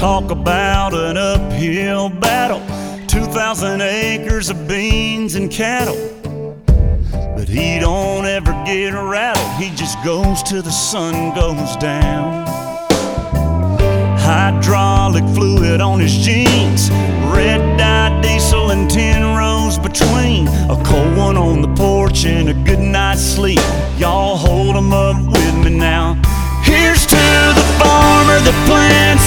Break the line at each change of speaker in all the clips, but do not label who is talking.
talk about an uphill battle 2,000 acres of beans and cattle. But he don't ever get rattled, he just goes till the sun goes down. Hydraulic fluid on his jeans, red dye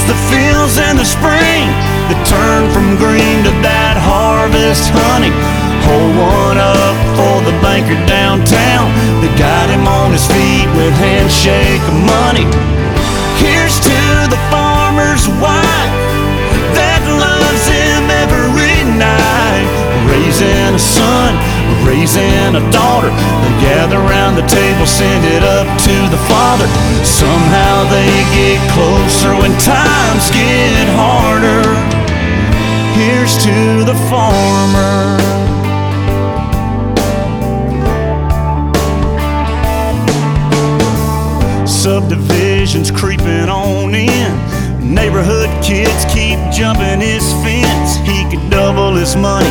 the fields in the spring, that turn from green to that harvest honey. Hold one up for the banker downtown that got him on his feet with handshake of money. Here's to the farmer's wife that loves him every night, raising a son, raising a daughter. They gather around the table, send it up to the father. Somehow they get closer when times to the farmer. Subdivisions creeping on in. Neighborhood kids keep jumping his fence. He could double his money,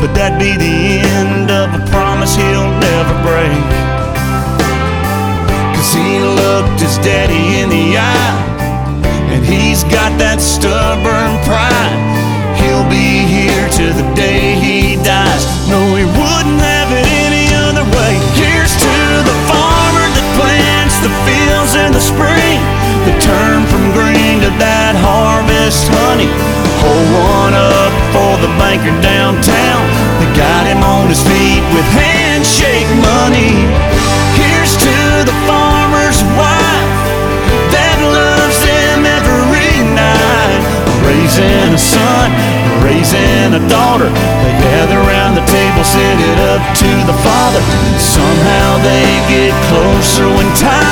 but that'd be the end of a promise he'll never break. Cause he looked his daddy in the eye, and he's got that stubborn pride. Honey. Hold one up for the banker downtown that got him on his feet with handshake money. Here's to the farmer's wife that loves him every night, raising a son, raising a daughter. They gather around the table, send it up to the father. Somehow they get closer when harder.